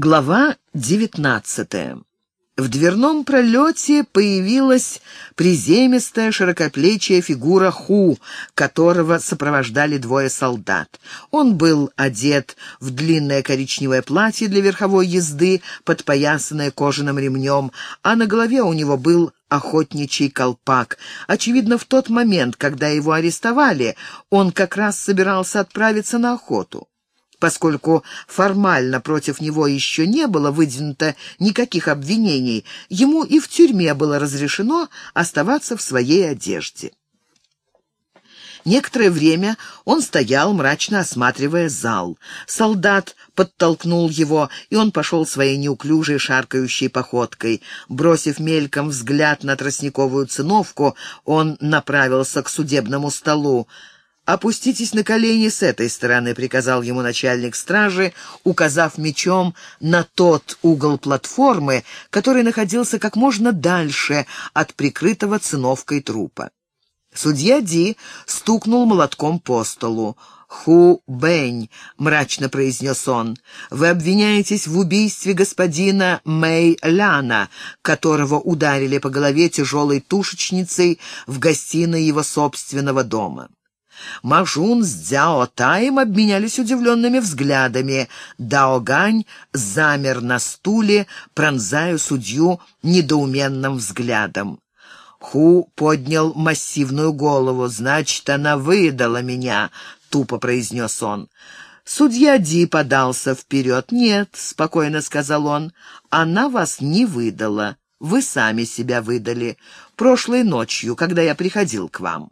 Глава девятнадцатая. В дверном пролете появилась приземистая широкоплечья фигура Ху, которого сопровождали двое солдат. Он был одет в длинное коричневое платье для верховой езды, подпоясанное кожаным ремнем, а на голове у него был охотничий колпак. Очевидно, в тот момент, когда его арестовали, он как раз собирался отправиться на охоту. Поскольку формально против него еще не было выдвинуто никаких обвинений, ему и в тюрьме было разрешено оставаться в своей одежде. Некоторое время он стоял, мрачно осматривая зал. Солдат подтолкнул его, и он пошел своей неуклюжей шаркающей походкой. Бросив мельком взгляд на тростниковую циновку, он направился к судебному столу. «Опуститесь на колени с этой стороны», — приказал ему начальник стражи, указав мечом на тот угол платформы, который находился как можно дальше от прикрытого циновкой трупа. Судья Ди стукнул молотком по столу. «Ху Бэнь», — мрачно произнес он, — «вы обвиняетесь в убийстве господина Мэй Ляна, которого ударили по голове тяжелой тушечницей в гостиной его собственного дома». Мажун с Дзяо Таем обменялись удивленными взглядами. Дао Гань замер на стуле, пронзая судью недоуменным взглядом. Ху поднял массивную голову. «Значит, она выдала меня», — тупо произнес он. Судья Ди подался вперед. «Нет», — спокойно сказал он, — «она вас не выдала. Вы сами себя выдали. Прошлой ночью, когда я приходил к вам».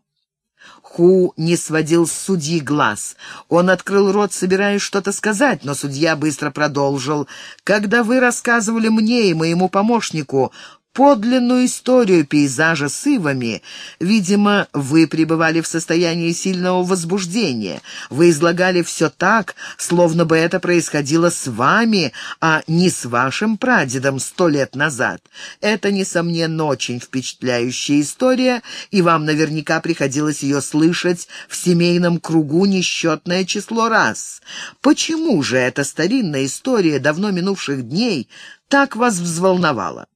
Ху не сводил с судьи глаз. Он открыл рот, собираясь что-то сказать, но судья быстро продолжил. «Когда вы рассказывали мне и моему помощнику подлинную историю пейзажа с ивами. Видимо, вы пребывали в состоянии сильного возбуждения. Вы излагали все так, словно бы это происходило с вами, а не с вашим прадедом сто лет назад. Это, несомненно, очень впечатляющая история, и вам наверняка приходилось ее слышать в семейном кругу несчетное число раз. Почему же эта старинная история давно минувших дней так вас взволновала?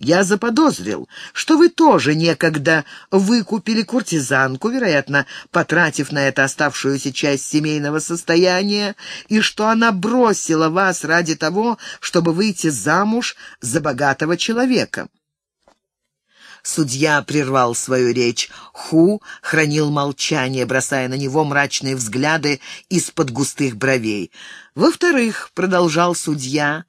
Я заподозрил, что вы тоже некогда выкупили куртизанку, вероятно, потратив на это оставшуюся часть семейного состояния, и что она бросила вас ради того, чтобы выйти замуж за богатого человека. Судья прервал свою речь. Ху хранил молчание, бросая на него мрачные взгляды из-под густых бровей. «Во-вторых», — продолжал судья,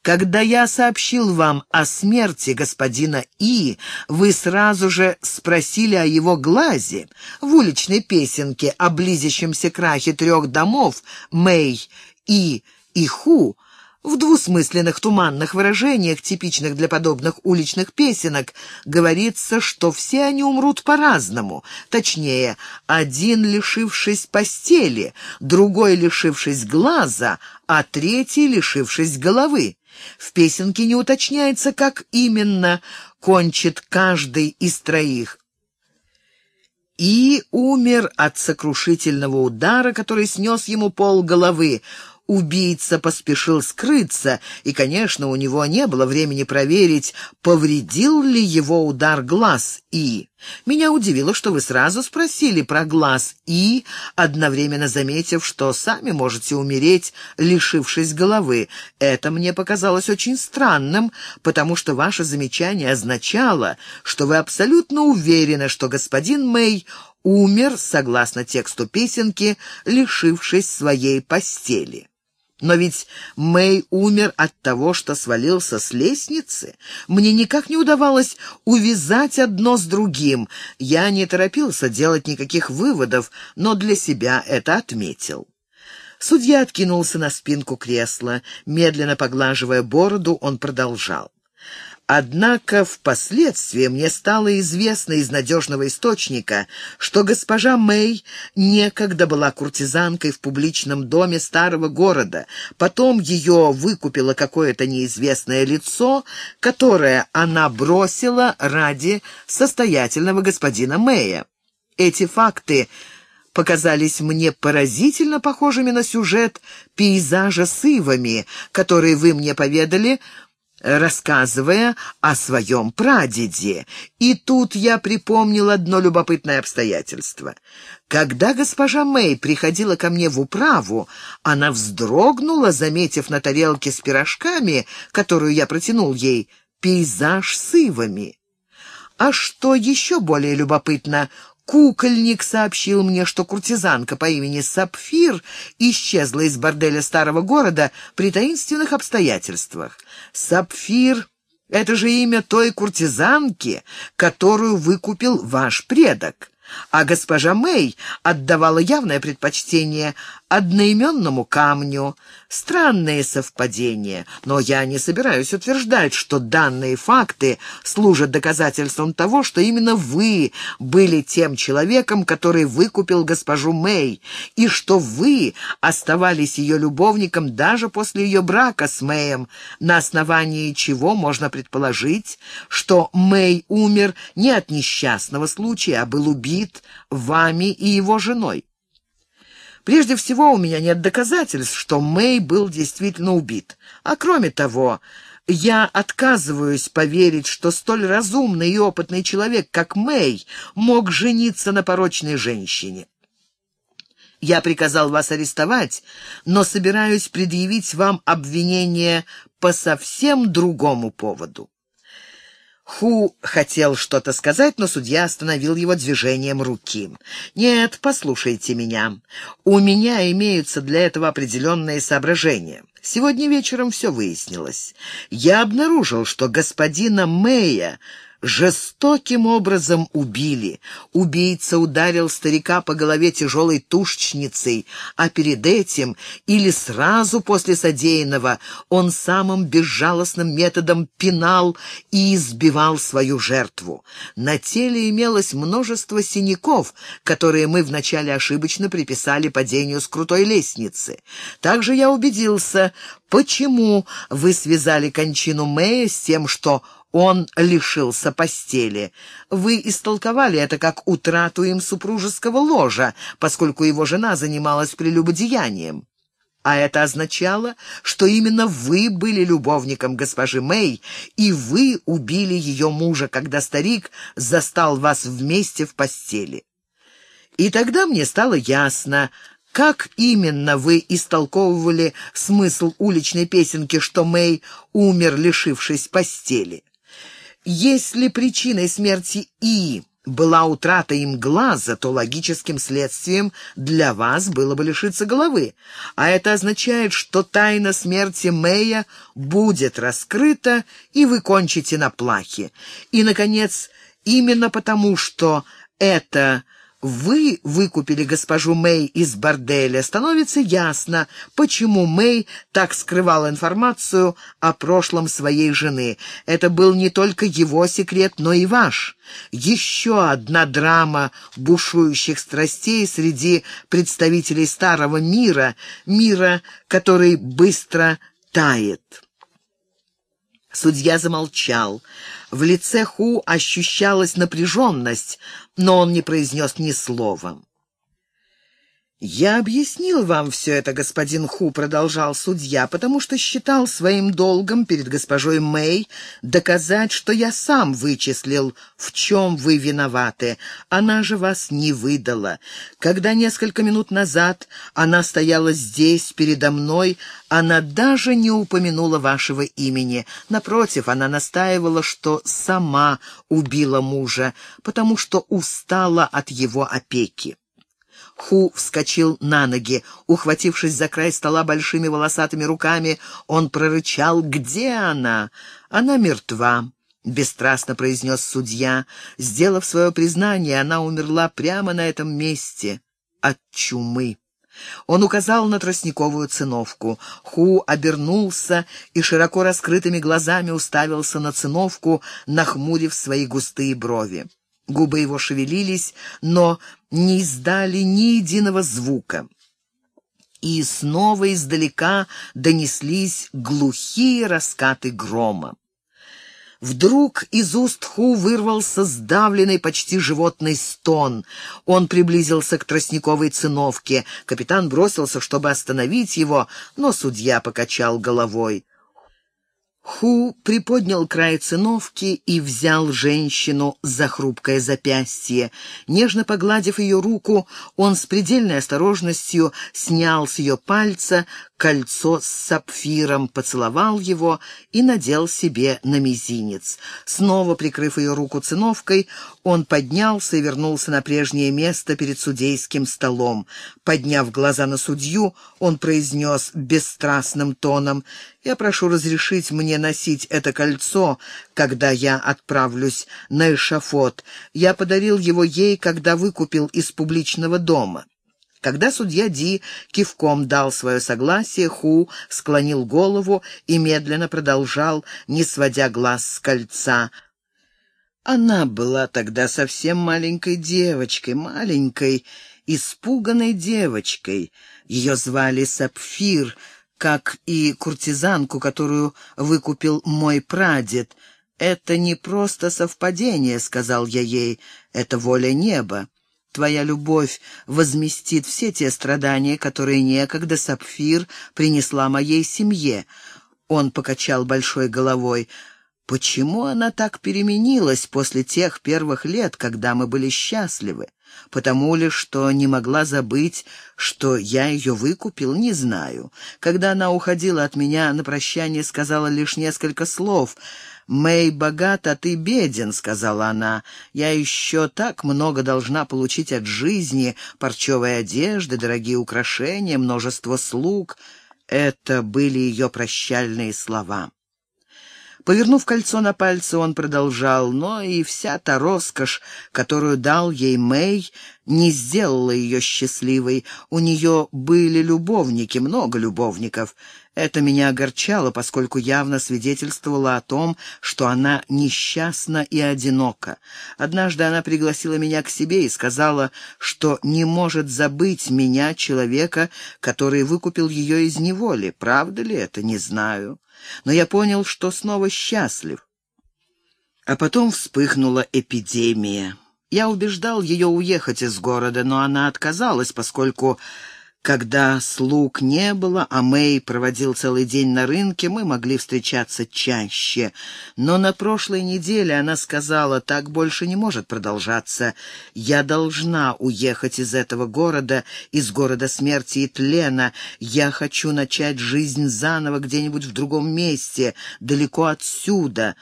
когда я сообщил вам о смерти господина И, вы сразу же спросили о его глазе. В уличной песенке о близящемся крахе трех домов Мэй, И и Ху в двусмысленных туманных выражениях, типичных для подобных уличных песенок, говорится, что все они умрут по-разному. Точнее, один лишившись постели, другой лишившись глаза, а третий лишившись головы. В песенке не уточняется, как именно кончит каждый из троих. И умер от сокрушительного удара, который снес ему пол головы. Убийца поспешил скрыться, и, конечно, у него не было времени проверить, повредил ли его удар глаз И. Меня удивило, что вы сразу спросили про глаз И, одновременно заметив, что сами можете умереть, лишившись головы. Это мне показалось очень странным, потому что ваше замечание означало, что вы абсолютно уверены, что господин Мэй умер, согласно тексту песенки, лишившись своей постели. Но ведь Мэй умер от того, что свалился с лестницы. Мне никак не удавалось увязать одно с другим. Я не торопился делать никаких выводов, но для себя это отметил. Судья откинулся на спинку кресла. Медленно поглаживая бороду, он продолжал. Однако впоследствии мне стало известно из надежного источника, что госпожа Мэй некогда была куртизанкой в публичном доме старого города, потом ее выкупило какое-то неизвестное лицо, которое она бросила ради состоятельного господина Мэя. Эти факты показались мне поразительно похожими на сюжет пейзажа с ивами, который вы мне поведали, рассказывая о своем прадеде. И тут я припомнил одно любопытное обстоятельство. Когда госпожа Мэй приходила ко мне в управу, она вздрогнула, заметив на тарелке с пирожками, которую я протянул ей, пейзаж с ивами. А что еще более любопытно, Кукольник сообщил мне, что куртизанка по имени Сапфир исчезла из борделя старого города при таинственных обстоятельствах. Сапфир — это же имя той куртизанки, которую выкупил ваш предок. А госпожа Мэй отдавала явное предпочтение одноименному камню. Странные совпадения, но я не собираюсь утверждать, что данные факты служат доказательством того, что именно вы были тем человеком, который выкупил госпожу Мэй, и что вы оставались ее любовником даже после ее брака с Мэем, на основании чего можно предположить, что Мэй умер не от несчастного случая, а был убит вами и его женой. Прежде всего, у меня нет доказательств, что Мэй был действительно убит. А кроме того, я отказываюсь поверить, что столь разумный и опытный человек, как Мэй, мог жениться на порочной женщине. Я приказал вас арестовать, но собираюсь предъявить вам обвинение по совсем другому поводу. Ху хотел что-то сказать, но судья остановил его движением руки. «Нет, послушайте меня. У меня имеются для этого определенные соображения. Сегодня вечером все выяснилось. Я обнаружил, что господина Мэя жестоким образом убили. Убийца ударил старика по голове тяжелой тушечницей, а перед этим или сразу после содеянного он самым безжалостным методом пинал и избивал свою жертву. На теле имелось множество синяков, которые мы вначале ошибочно приписали падению с крутой лестницы. Также я убедился, почему вы связали кончину Мэя с тем, что он лишился постели. Вы истолковали это как утрату им супружеского ложа, поскольку его жена занималась прелюбодеянием. А это означало, что именно вы были любовником госпожи Мэй, и вы убили ее мужа, когда старик застал вас вместе в постели. И тогда мне стало ясно, как именно вы истолковывали смысл уличной песенки, что Мэй умер, лишившись постели? Если причиной смерти И была утрата им глаза, то логическим следствием для вас было бы лишиться головы. А это означает, что тайна смерти Мэя будет раскрыта, и вы кончите на плахе. И, наконец, именно потому, что это вы выкупили госпожу Мэй из борделя, становится ясно, почему Мэй так скрывал информацию о прошлом своей жены. Это был не только его секрет, но и ваш. Еще одна драма бушующих страстей среди представителей старого мира, мира, который быстро тает. Судья замолчал. В лице Ху ощущалась напряженность, но он не произнес ни слова. «Я объяснил вам все это, господин Ху», — продолжал судья, «потому что считал своим долгом перед госпожой Мэй доказать, что я сам вычислил, в чем вы виноваты. Она же вас не выдала. Когда несколько минут назад она стояла здесь, передо мной, она даже не упомянула вашего имени. Напротив, она настаивала, что сама убила мужа, потому что устала от его опеки. Ху вскочил на ноги. Ухватившись за край стола большими волосатыми руками, он прорычал «Где она?» «Она мертва», — бесстрастно произнес судья. Сделав свое признание, она умерла прямо на этом месте от чумы. Он указал на тростниковую циновку. Ху обернулся и широко раскрытыми глазами уставился на циновку, нахмурив свои густые брови. Губы его шевелились, но не издали ни единого звука. И снова издалека донеслись глухие раскаты грома. Вдруг из уст Ху вырвался сдавленный, почти животный стон. Он приблизился к тростниковой циновке. Капитан бросился, чтобы остановить его, но судья покачал головой. Ху приподнял край циновки и взял женщину за хрупкое запястье. Нежно погладив ее руку, он с предельной осторожностью снял с ее пальца кольцо с сапфиром, поцеловал его и надел себе на мизинец. Снова прикрыв ее руку циновкой, он поднялся и вернулся на прежнее место перед судейским столом. Подняв глаза на судью, он произнес бесстрастным тоном «Я прошу разрешить мне носить это кольцо, когда я отправлюсь на эшафот. Я подарил его ей, когда выкупил из публичного дома». Когда судья Ди кивком дал свое согласие, Ху склонил голову и медленно продолжал, не сводя глаз с кольца. Она была тогда совсем маленькой девочкой, маленькой, испуганной девочкой. Ее звали Сапфир, как и куртизанку, которую выкупил мой прадед. «Это не просто совпадение», — сказал я ей, — «это воля неба». Твоя любовь возместит все те страдания, которые некогда Сапфир принесла моей семье. Он покачал большой головой. Почему она так переменилась после тех первых лет, когда мы были счастливы? Потому ли, что не могла забыть, что я ее выкупил, не знаю. Когда она уходила от меня на прощание, сказала лишь несколько слов — «Мэй богат, а ты беден», — сказала она. «Я еще так много должна получить от жизни, парчевой одежды, дорогие украшения, множество слуг». Это были ее прощальные слова. Повернув кольцо на пальце, он продолжал, но и вся та роскошь, которую дал ей Мэй, не сделала ее счастливой. У нее были любовники, много любовников. Это меня огорчало, поскольку явно свидетельствовало о том, что она несчастна и одинока. Однажды она пригласила меня к себе и сказала, что не может забыть меня, человека, который выкупил ее из неволи. Правда ли это, не знаю но я понял, что снова счастлив. А потом вспыхнула эпидемия. Я убеждал ее уехать из города, но она отказалась, поскольку когда слуг не было, а Мэй проводил целый день на рынке, мы могли встречаться чаще. Но на прошлой неделе она сказала, так больше не может продолжаться. Я должна уехать из этого города, из города смерти и тлена. Я хочу начать жизнь заново где-нибудь в другом месте, далеко отсюда.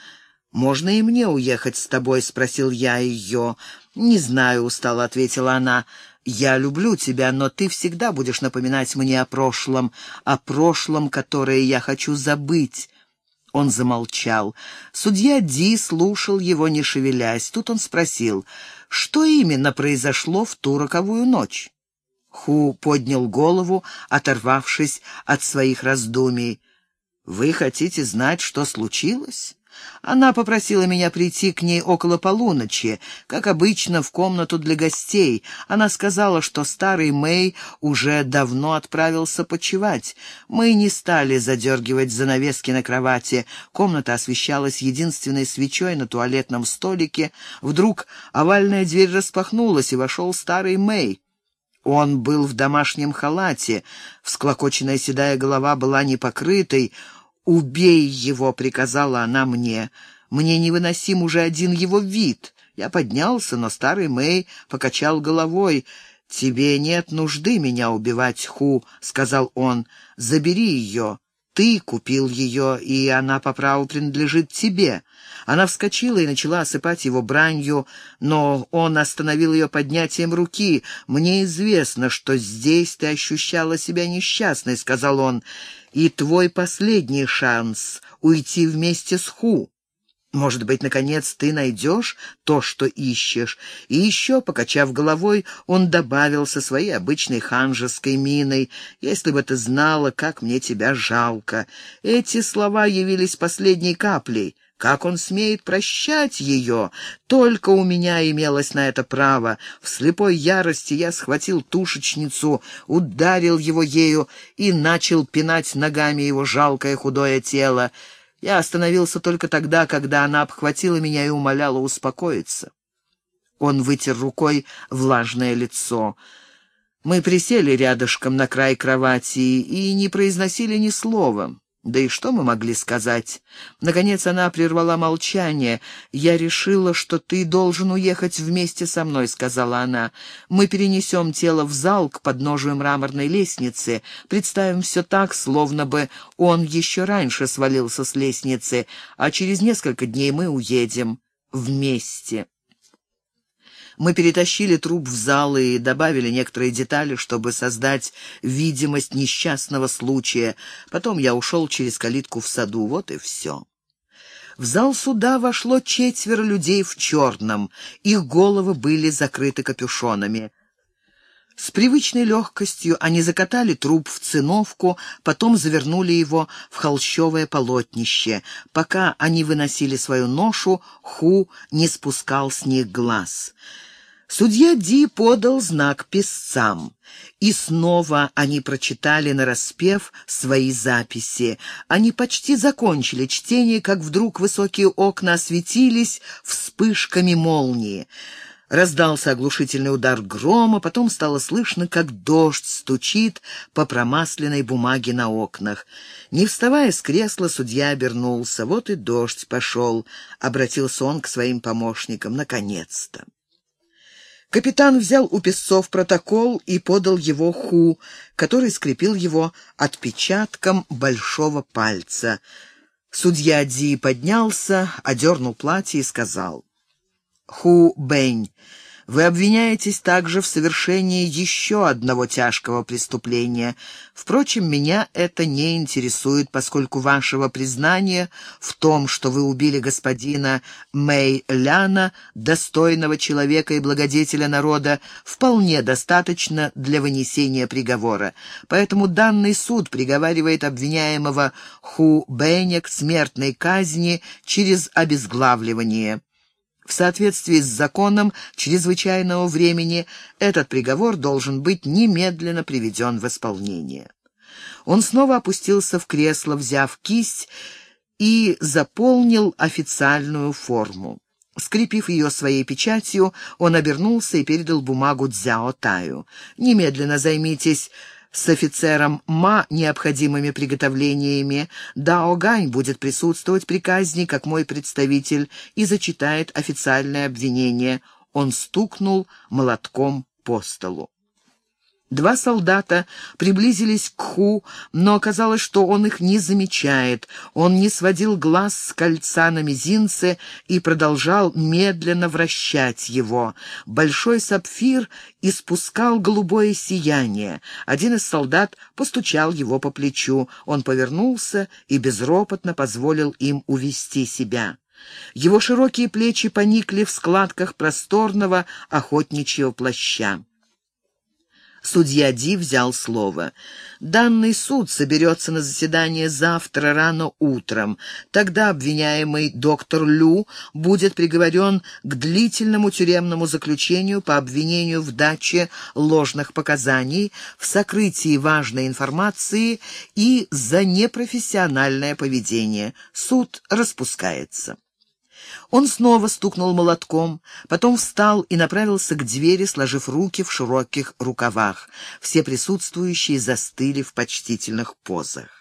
«Можно и мне уехать с тобой?» — спросил я ее. «Не знаю», — устало ответила она. «Я люблю тебя, но ты всегда будешь напоминать мне о прошлом, о прошлом, которое я хочу забыть». Он замолчал. Судья Ди слушал его, не шевелясь. Тут он спросил, что именно произошло в ту роковую ночь. Ху поднял голову, оторвавшись от своих раздумий. «Вы хотите знать, что случилось?» Она попросила меня прийти к ней около полуночи, как обычно, в комнату для гостей. Она сказала, что старый Мэй уже давно отправился почевать. Мы не стали задергивать занавески на кровати. Комната освещалась единственной свечой на туалетном столике. Вдруг овальная дверь распахнулась, и вошел старый Мэй. Он был в домашнем халате, всклокоченная седая голова была непокрытой, «Убей его!» — приказала она мне. «Мне невыносим уже один его вид». Я поднялся, но старый Мэй покачал головой. «Тебе нет нужды меня убивать, Ху», — сказал он. «Забери ее. Ты купил ее, и она по праву принадлежит тебе». Она вскочила и начала осыпать его бранью, но он остановил ее поднятием руки. «Мне известно, что здесь ты ощущала себя несчастной», — сказал он и твой последний шанс — уйти вместе с Ху. Может быть, наконец, ты найдешь то, что ищешь. И еще, покачав головой, он добавил со своей обычной ханжеской миной, «Если бы ты знала, как мне тебя жалко». Эти слова явились последней каплей. Как он смеет прощать ее? Только у меня имелось на это право. В слепой ярости я схватил тушечницу, ударил его ею и начал пинать ногами его жалкое худое тело. Я остановился только тогда, когда она обхватила меня и умоляла успокоиться. Он вытер рукой влажное лицо. Мы присели рядышком на край кровати и не произносили ни слова. Да и что мы могли сказать? Наконец она прервала молчание. «Я решила, что ты должен уехать вместе со мной», — сказала она. «Мы перенесем тело в зал к подножию мраморной лестницы. Представим все так, словно бы он еще раньше свалился с лестницы, а через несколько дней мы уедем вместе». Мы перетащили труп в зал и добавили некоторые детали, чтобы создать видимость несчастного случая. Потом я ушел через калитку в саду. Вот и все. В зал суда вошло четверо людей в черном. Их головы были закрыты капюшонами. С привычной легкостью они закатали труп в циновку, потом завернули его в холщовое полотнище. Пока они выносили свою ношу, Ху не спускал с них глаз. Судья Ди подал знак писцам, и снова они прочитали нараспев свои записи. Они почти закончили чтение, как вдруг высокие окна осветились вспышками молнии. Раздался оглушительный удар грома, потом стало слышно, как дождь стучит по промасленной бумаге на окнах. Не вставая с кресла, судья обернулся. Вот и дождь пошел, — обратился он к своим помощникам. Наконец-то! Капитан взял у песцов протокол и подал его Ху, который скрепил его отпечатком большого пальца. Судья Ди поднялся, одернул платье и сказал. «Ху Бэнь, вы обвиняетесь также в совершении еще одного тяжкого преступления. Впрочем, меня это не интересует, поскольку вашего признания в том, что вы убили господина Мэй Ляна, достойного человека и благодетеля народа, вполне достаточно для вынесения приговора. Поэтому данный суд приговаривает обвиняемого Ху Бэня к смертной казни через обезглавливание. В соответствии с законом чрезвычайного времени этот приговор должен быть немедленно приведен в исполнение. Он снова опустился в кресло, взяв кисть и заполнил официальную форму. Скрепив ее своей печатью, он обернулся и передал бумагу Дзяо Таю. «Немедленно займитесь с офицером Ма необходимыми приготовлениями. Дао Гань будет присутствовать при казни, как мой представитель, и зачитает официальное обвинение. Он стукнул молотком по столу. Два солдата приблизились к Ху, но оказалось, что он их не замечает. Он не сводил глаз с кольца на мизинце и продолжал медленно вращать его. Большой сапфир испускал голубое сияние. Один из солдат постучал его по плечу. Он повернулся и безропотно позволил им увести себя. Его широкие плечи поникли в складках просторного охотничьего плаща. Судья Ди взял слово. «Данный суд соберется на заседание завтра рано утром. Тогда обвиняемый доктор Лю будет приговорен к длительному тюремному заключению по обвинению в даче ложных показаний, в сокрытии важной информации и за непрофессиональное поведение. Суд распускается». Он снова стукнул молотком, потом встал и направился к двери, сложив руки в широких рукавах. Все присутствующие застыли в почтительных позах.